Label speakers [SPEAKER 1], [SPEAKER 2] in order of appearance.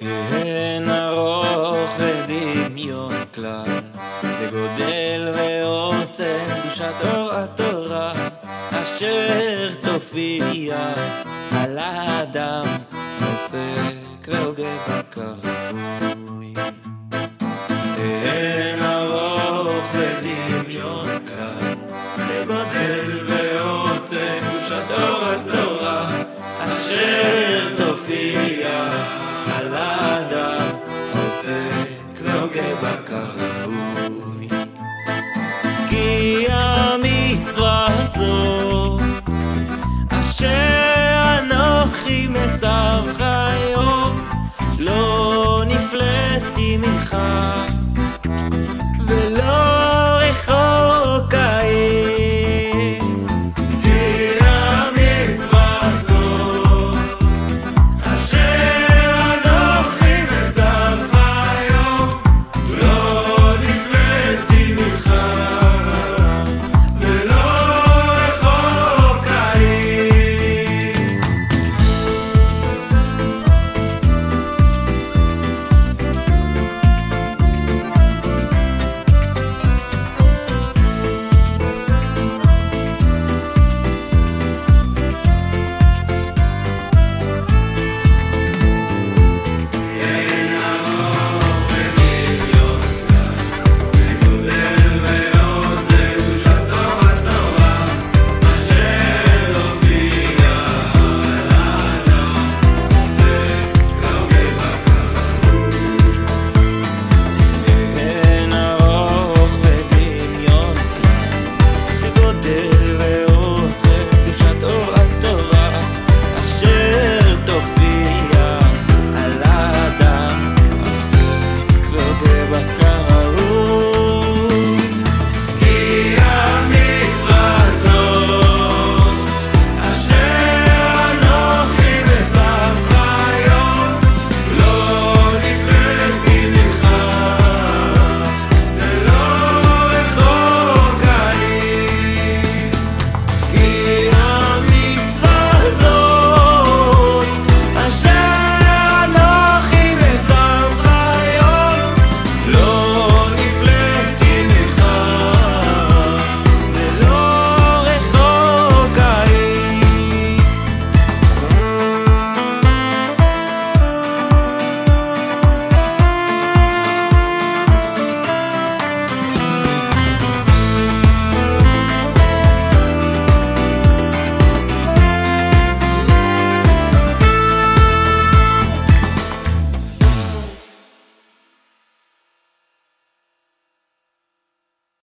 [SPEAKER 1] אין ארוך ודמיון כלל, וגודל ועוצם קדושת אור התורה, אשר תופיע על האדם, עוסק והוגה בקרוי. אין ארוך ודמיון כלל, וגודל כראוי. כי המצווה הזאת, אשר אנוכי מצווך היום, לא נפלאתי ממך.